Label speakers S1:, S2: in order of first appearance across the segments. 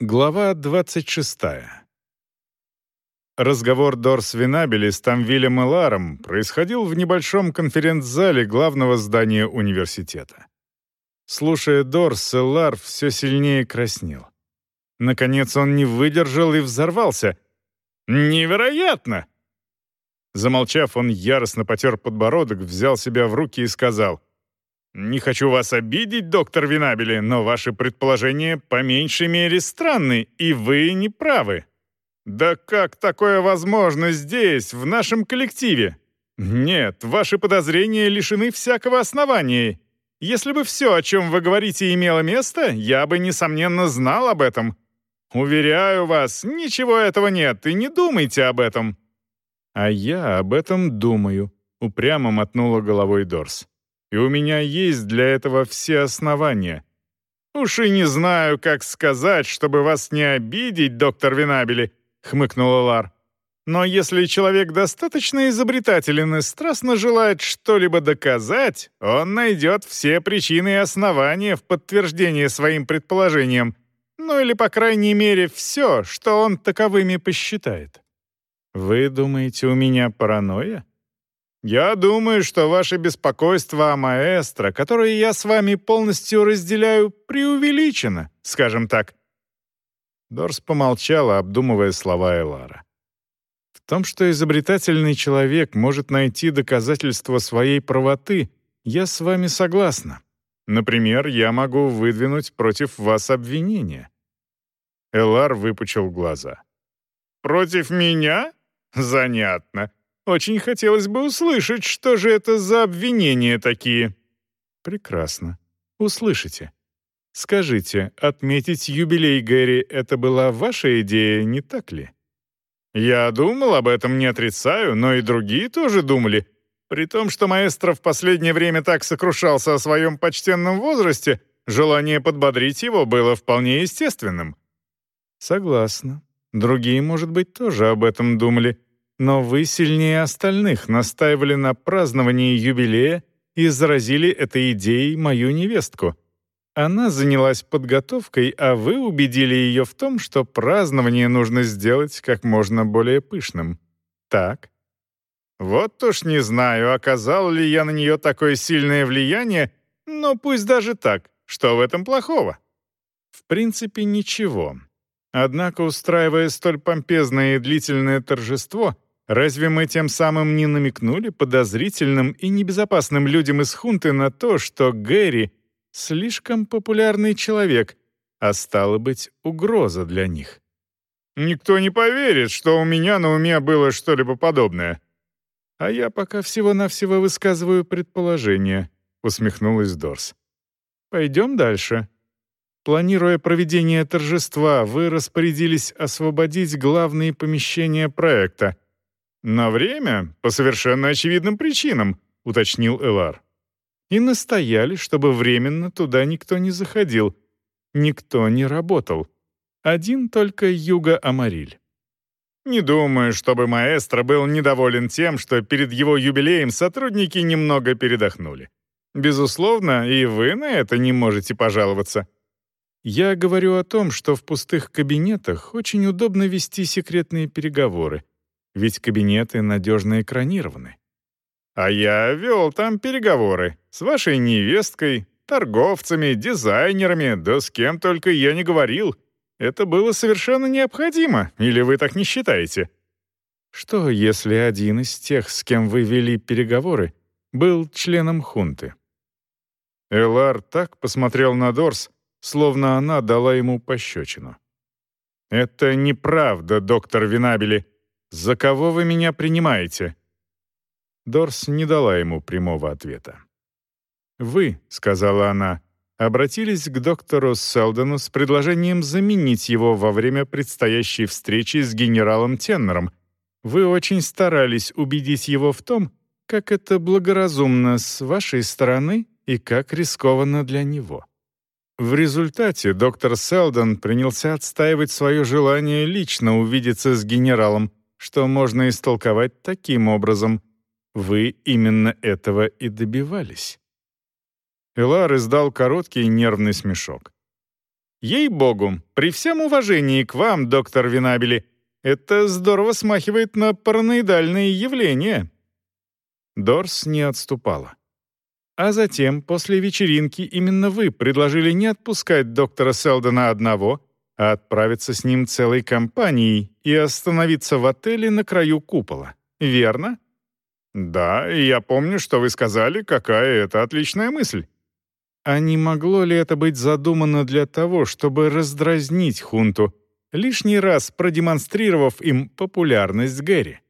S1: Глава 26. Разговор Дорс Винабели с Тамвилем и Ларом происходил в небольшом конференц-зале главного здания университета. Слушая Дорс, Лар все сильнее краснел. Наконец он не выдержал и взорвался. «Невероятно!» Замолчав, он яростно потер подбородок, взял себя в руки и сказал — не хочу вас обидеть, доктор Винабели, но ваши предположения по меньшей мере странны, и вы не правы. Да как такое возможно здесь, в нашем коллективе? Нет, ваши подозрения лишены всякого основания. Если бы все, о чем вы говорите, имело место, я бы, несомненно, знал об этом. Уверяю вас, ничего этого нет, и не думайте об этом». «А я об этом думаю», — упрямо мотнула головой Дорс и у меня есть для этого все основания. Уж и не знаю, как сказать, чтобы вас не обидеть, доктор Винабели, хмыкнула Лар. Но если человек достаточно изобретателен и страстно желает что-либо доказать, он найдет все причины и основания в подтверждение своим предположениям, ну или, по крайней мере, все, что он таковыми посчитает. Вы думаете, у меня паранойя? Я думаю, что ваше беспокойство о маэстро, которое я с вами полностью разделяю, преувеличено, скажем так». Дорс помолчала, обдумывая слова Элара. «В том, что изобретательный человек может найти доказательства своей правоты, я с вами согласна. Например, я могу выдвинуть против вас обвинение». Элар выпучил глаза. «Против меня? Занятно. Очень хотелось бы услышать, что же это за обвинения такие». «Прекрасно. Услышите. Скажите, отметить юбилей Гэри — это была ваша идея, не так ли?» «Я думал об этом, не отрицаю, но и другие тоже думали. При том, что маэстро в последнее время так сокрушался о своем почтенном возрасте, желание подбодрить его было вполне естественным». «Согласна. Другие, может быть, тоже об этом думали. Но вы сильнее остальных настаивали на праздновании юбилея и заразили этой идеей мою невестку. Она занялась подготовкой, а вы убедили ее в том, что празднование нужно сделать как можно более пышным. Так? Вот уж не знаю, оказал ли я на нее такое сильное влияние, но пусть даже так. Что в этом плохого? В принципе, ничего. Однако, устраивая столь помпезное и длительное торжество, Разве мы тем самым не намекнули подозрительным и небезопасным людям из хунты на то, что Гэри — слишком популярный человек, а стало быть, угроза для них? Никто не поверит, что у меня на уме было что-либо подобное. А я пока всего-навсего высказываю предположение, усмехнулась Дорс. Пойдем дальше. Планируя проведение торжества, вы распорядились освободить главные помещения проекта — «На время? По совершенно очевидным причинам», — уточнил Элар. «И настояли, чтобы временно туда никто не заходил. Никто не работал. Один только Юга Амариль». Не думаю, чтобы маэстро был недоволен тем, что перед его юбилеем сотрудники немного передохнули. Безусловно, и вы на это не можете пожаловаться. Я говорю о том, что в пустых кабинетах очень удобно вести секретные переговоры, ведь кабинеты надежно экранированы. А я вел там переговоры с вашей невесткой, торговцами, дизайнерами, да с кем только я не говорил. Это было совершенно необходимо, или вы так не считаете? Что, если один из тех, с кем вы вели переговоры, был членом хунты? Элар так посмотрел на Дорс, словно она дала ему пощечину. «Это неправда, доктор Винабели», «За кого вы меня принимаете?» Дорс не дала ему прямого ответа. «Вы», — сказала она, — обратились к доктору Селдону с предложением заменить его во время предстоящей встречи с генералом Теннером. Вы очень старались убедить его в том, как это благоразумно с вашей стороны и как рискованно для него. В результате доктор Селдон принялся отстаивать свое желание лично увидеться с генералом, что можно истолковать таким образом. Вы именно этого и добивались. Элар издал короткий нервный смешок. Ей-богу, при всем уважении к вам, доктор Винабели, это здорово смахивает на параноидальные явления». Дорс не отступала. А затем, после вечеринки, именно вы предложили не отпускать доктора Селдона одного, а отправиться с ним целой компанией и остановиться в отеле на краю купола. Верно? Да, я помню, что вы сказали, какая это отличная мысль. А не могло ли это быть задумано для того, чтобы раздразнить хунту, лишний раз продемонстрировав им популярность Гэри?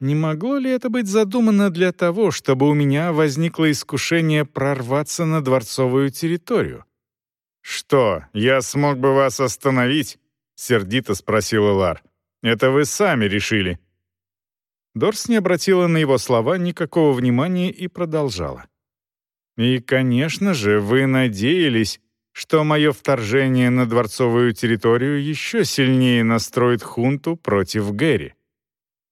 S1: Не могло ли это быть задумано для того, чтобы у меня возникло искушение прорваться на дворцовую территорию? «Что, я смог бы вас остановить?» — сердито спросил Лар. «Это вы сами решили». Дорс не обратила на его слова никакого внимания и продолжала. «И, конечно же, вы надеялись, что мое вторжение на дворцовую территорию еще сильнее настроит хунту против Гэри.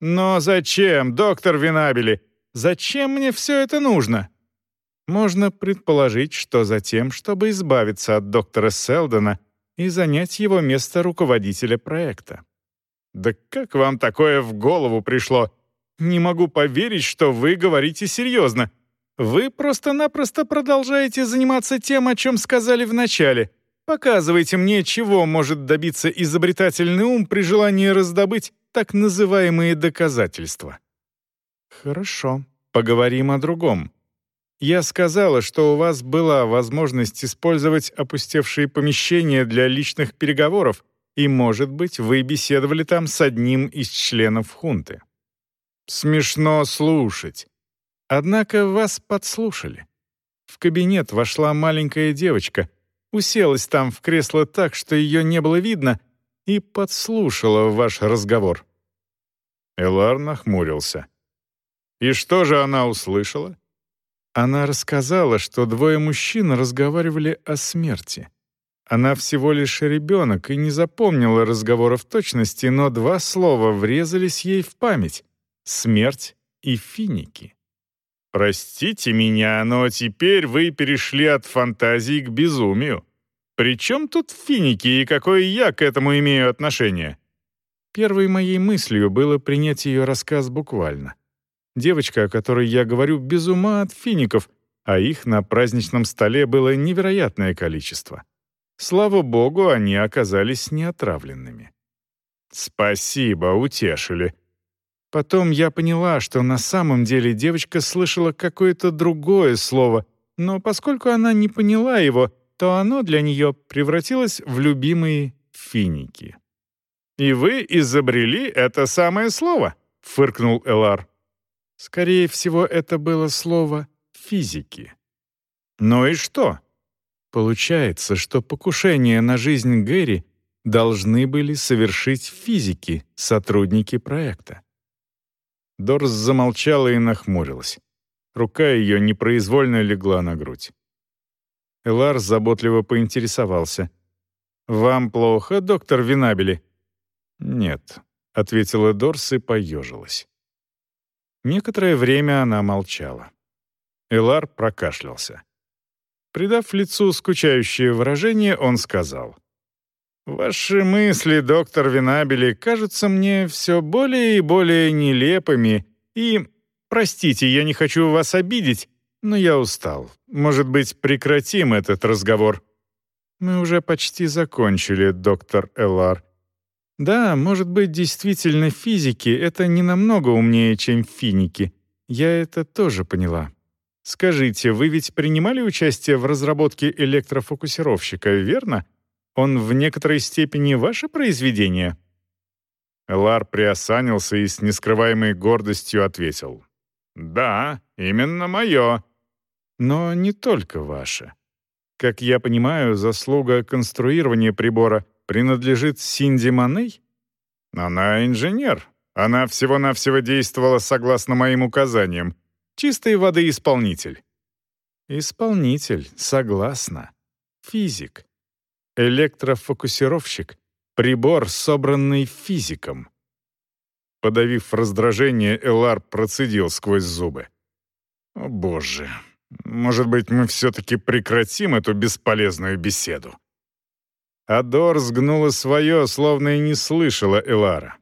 S1: Но зачем, доктор Винабели? Зачем мне все это нужно? Можно предположить, что за тем, чтобы избавиться от доктора Селдона и занять его место руководителя проекта. Да как вам такое в голову пришло? Не могу поверить, что вы говорите серьезно. Вы просто-напросто продолжаете заниматься тем, о чем сказали в начале. Показывайте мне, чего может добиться изобретательный ум при желании раздобыть так называемые доказательства. Хорошо, поговорим о другом. Я сказала, что у вас была возможность использовать опустевшие помещения для личных переговоров, и, может быть, вы беседовали там с одним из членов хунты. Смешно слушать. Однако вас подслушали. В кабинет вошла маленькая девочка, уселась там в кресло так, что ее не было видно, и подслушала ваш разговор». Элар нахмурился. «И что же она услышала?» Она рассказала, что двое мужчин разговаривали о смерти. Она всего лишь ребенок и не запомнила разговора в точности, но два слова врезались ей в память — смерть и финики. «Простите меня, но теперь вы перешли от фантазии к безумию. «При чем тут финики и какое я к этому имею отношение?» Первой моей мыслью было принять ее рассказ буквально. Девочка, о которой я говорю, без ума от фиников, а их на праздничном столе было невероятное количество. Слава богу, они оказались неотравленными. «Спасибо, утешили», Потом я поняла, что на самом деле девочка слышала какое-то другое слово, но поскольку она не поняла его, то оно для нее превратилось в любимые финики. «И вы изобрели это самое слово?» — фыркнул Элар. «Скорее всего, это было слово «физики». «Ну и что?» Получается, что покушение на жизнь Гэри должны были совершить физики, сотрудники проекта. Дорс замолчала и нахмурилась. Рука ее непроизвольно легла на грудь. Элар заботливо поинтересовался. «Вам плохо, доктор Винабели?» «Нет», — ответила Дорс и поежилась. Некоторое время она молчала. Элар прокашлялся. Придав лицу скучающее выражение, он сказал. «Ваши мысли, доктор Винабели, кажутся мне все более и более нелепыми, и, простите, я не хочу вас обидеть, но я устал. Может быть, прекратим этот разговор?» «Мы уже почти закончили, доктор Элар. Да, может быть, действительно физики — это не намного умнее, чем финики. Я это тоже поняла. Скажите, вы ведь принимали участие в разработке электрофокусировщика, верно? Он в некоторой степени ваше произведение?» Элар приосанился и с нескрываемой гордостью ответил. «Да, именно мое. Но не только ваша. Как я понимаю, заслуга конструирования прибора принадлежит Синди Маней? Она инженер. Она всего-навсего действовала согласно моим указаниям. Чистой воды исполнитель. Исполнитель, согласна. Физик. Электрофокусировщик. Прибор, собранный физиком. Подавив раздражение, Элар процедил сквозь зубы. «О, боже, может быть, мы все-таки прекратим эту бесполезную беседу?» Адор сгнула свое, словно и не слышала Элара.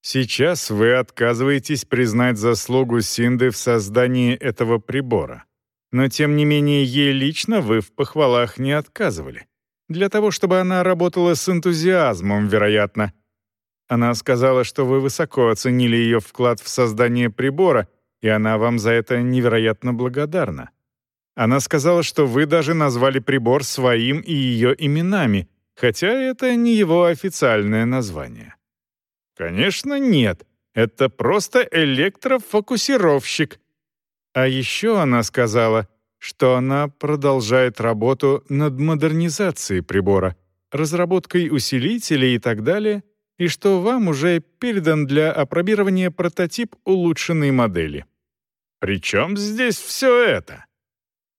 S1: Сейчас вы отказываетесь признать заслугу Синды в создании этого прибора. Но тем не менее ей лично вы в похвалах не отказывали. Для того, чтобы она работала с энтузиазмом, вероятно. Она сказала, что вы высоко оценили ее вклад в создание прибора, и она вам за это невероятно благодарна. Она сказала, что вы даже назвали прибор своим и ее именами, хотя это не его официальное название. Конечно, нет. Это просто электрофокусировщик. А еще она сказала, что она продолжает работу над модернизацией прибора, разработкой усилителей и так далее, и что вам уже передан для опробирования прототип улучшенной модели. Причем здесь все это?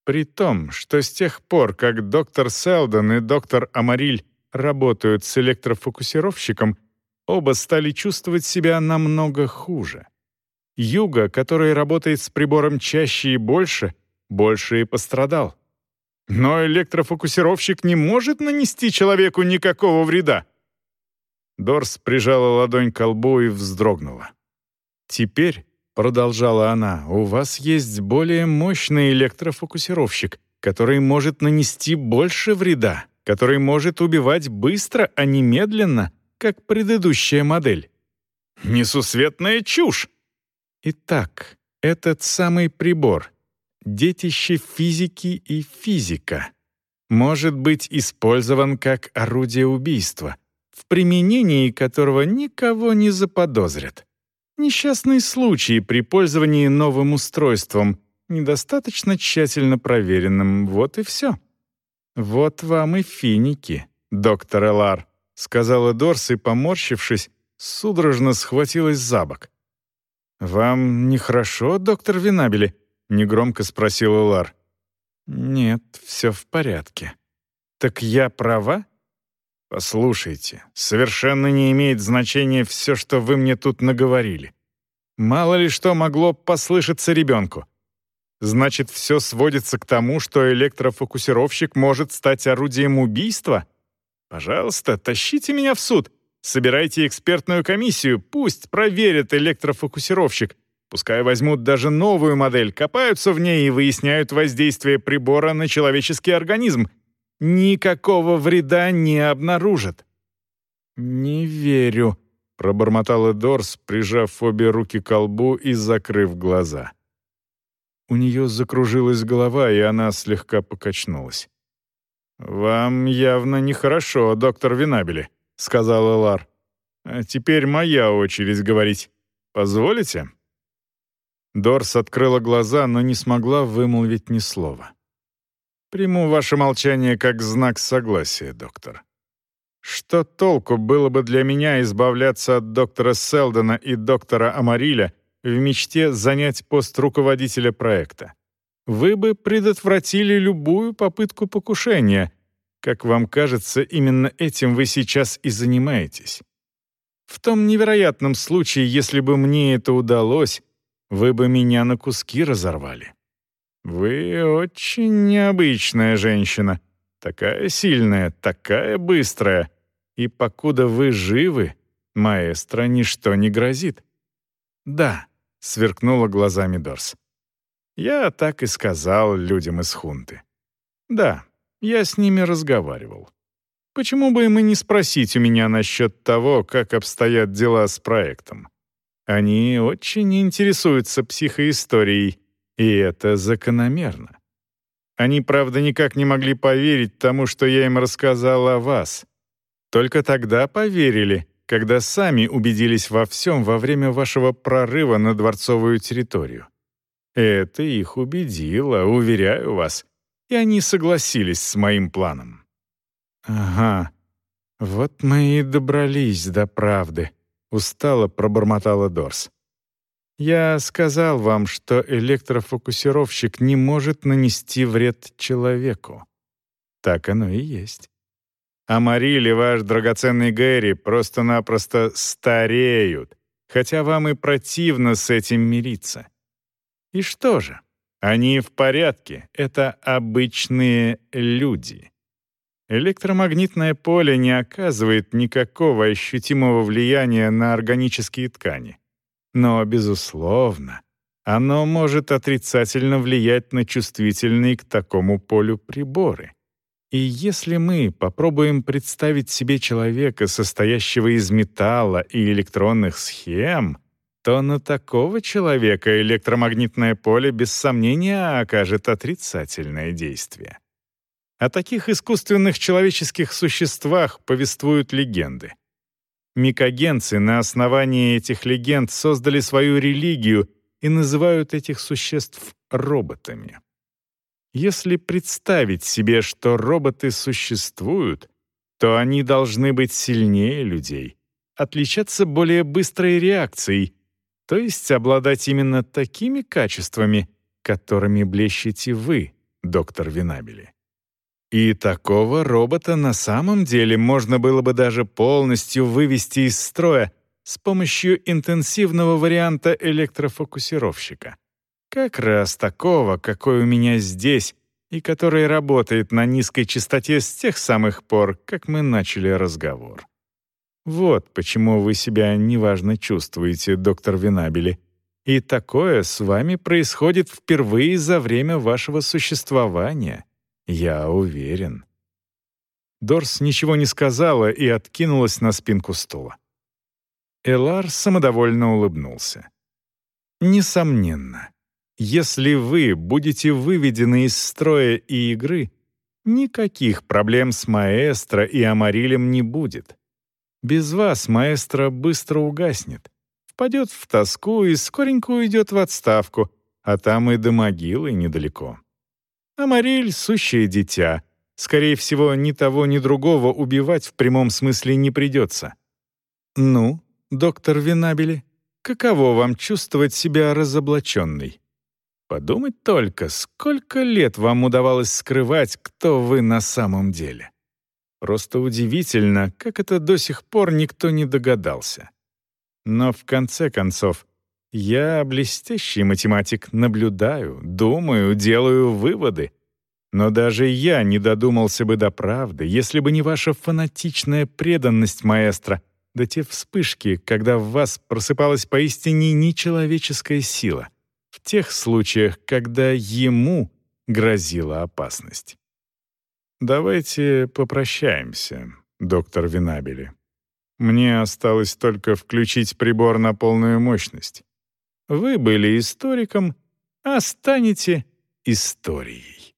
S1: При том, что с тех пор, как доктор Селдон и доктор Амариль работают с электрофокусировщиком, оба стали чувствовать себя намного хуже. Юга, который работает с прибором чаще и больше, больше и пострадал. Но электрофокусировщик не может нанести человеку никакого вреда. Дорс прижала ладонь к лбу и вздрогнула. «Теперь», — продолжала она, — «у вас есть более мощный электрофокусировщик, который может нанести больше вреда, который может убивать быстро, а не медленно, как предыдущая модель». «Несусветная чушь!» Итак, этот самый прибор, детище физики и физика, может быть использован как орудие убийства — в применении которого никого не заподозрят. Несчастный случай при пользовании новым устройством, недостаточно тщательно проверенным, вот и все. «Вот вам и финики, доктор Элар», — сказала Дорс и, поморщившись, судорожно схватилась за бок. «Вам нехорошо, доктор Винабели?» — негромко спросил Элар. «Нет, все в порядке». «Так я права?» «Послушайте, совершенно не имеет значения все, что вы мне тут наговорили. Мало ли что могло послышаться ребенку. Значит, все сводится к тому, что электрофокусировщик может стать орудием убийства? Пожалуйста, тащите меня в суд. Собирайте экспертную комиссию, пусть проверят электрофокусировщик. Пускай возьмут даже новую модель, копаются в ней и выясняют воздействие прибора на человеческий организм никакого вреда не обнаружат». «Не верю», — пробормотала Дорс, прижав обе руки к колбу и закрыв глаза. У нее закружилась голова, и она слегка покачнулась. «Вам явно нехорошо, доктор Винабели», — сказала Лар. «А теперь моя очередь говорить. Позволите?» Дорс открыла глаза, но не смогла вымолвить ни слова. Приму ваше молчание как знак согласия, доктор. Что толку было бы для меня избавляться от доктора Селдона и доктора Амариля в мечте занять пост руководителя проекта? Вы бы предотвратили любую попытку покушения. Как вам кажется, именно этим вы сейчас и занимаетесь. В том невероятном случае, если бы мне это удалось, вы бы меня на куски разорвали. «Вы очень необычная женщина. Такая сильная, такая быстрая. И покуда вы живы, маэстро ничто не грозит». «Да», — сверкнула глазами Дорс. «Я так и сказал людям из хунты. Да, я с ними разговаривал. Почему бы им и не спросить у меня насчет того, как обстоят дела с проектом? Они очень интересуются психоисторией, и это закономерно. Они, правда, никак не могли поверить тому, что я им рассказал о вас. Только тогда поверили, когда сами убедились во всем во время вашего прорыва на дворцовую территорию. Это их убедило, уверяю вас, и они согласились с моим планом. «Ага, вот мы и добрались до правды», — устало пробормотала Дорс. Я сказал вам, что электрофокусировщик не может нанести вред человеку. Так оно и есть. А Мариль и ваш драгоценный Гэри просто-напросто стареют, хотя вам и противно с этим мириться. И что же? Они в порядке, это обычные люди. Электромагнитное поле не оказывает никакого ощутимого влияния на органические ткани. Но, безусловно, оно может отрицательно влиять на чувствительные к такому полю приборы. И если мы попробуем представить себе человека, состоящего из металла и электронных схем, то на такого человека электромагнитное поле без сомнения окажет отрицательное действие. О таких искусственных человеческих существах повествуют легенды. Микогенцы на основании этих легенд создали свою религию и называют этих существ роботами. Если представить себе, что роботы существуют, то они должны быть сильнее людей, отличаться более быстрой реакцией, то есть обладать именно такими качествами, которыми блещете вы, доктор Винабели. И такого робота на самом деле можно было бы даже полностью вывести из строя с помощью интенсивного варианта электрофокусировщика. Как раз такого, какой у меня здесь, и который работает на низкой частоте с тех самых пор, как мы начали разговор. Вот почему вы себя неважно чувствуете, доктор Винабели. И такое с вами происходит впервые за время вашего существования. Я уверен. Дорс ничего не сказала и откинулась на спинку стула. Элар самодовольно улыбнулся. Несомненно, если вы будете выведены из строя и игры, никаких проблем с маэстро и амарилем не будет. Без вас маэстро быстро угаснет, впадет в тоску и скоренько уйдет в отставку, а там и до могилы недалеко. Амариль — сущее дитя. Скорее всего, ни того, ни другого убивать в прямом смысле не придется. Ну, доктор Винабели, каково вам чувствовать себя разоблаченной? Подумать только, сколько лет вам удавалось скрывать, кто вы на самом деле. Просто удивительно, как это до сих пор никто не догадался. Но в конце концов, я, блестящий математик, наблюдаю, думаю, делаю выводы. Но даже я не додумался бы до правды, если бы не ваша фанатичная преданность, маэстро, да те вспышки, когда в вас просыпалась поистине нечеловеческая сила — тех случаях, когда ему грозила опасность. «Давайте попрощаемся, доктор Винабели. Мне осталось только включить прибор на полную мощность. Вы были историком, а станете историей».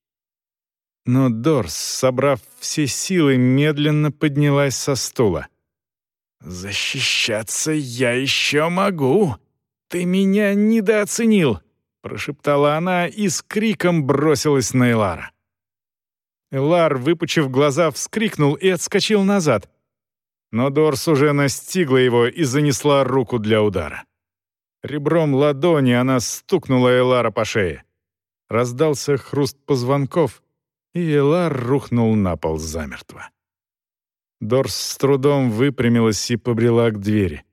S1: Но Дорс, собрав все силы, медленно поднялась со стула. «Защищаться я еще могу. Ты меня недооценил прошептала она и с криком бросилась на Элара. Элар, выпучив глаза, вскрикнул и отскочил назад. Но Дорс уже настигла его и занесла руку для удара. Ребром ладони она стукнула Элара по шее. Раздался хруст позвонков, и Элар рухнул на пол замертво. Дорс с трудом выпрямилась и побрела к двери.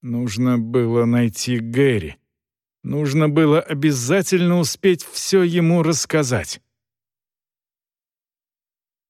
S1: Нужно было найти Гэри. Нужно было обязательно успеть все ему рассказать.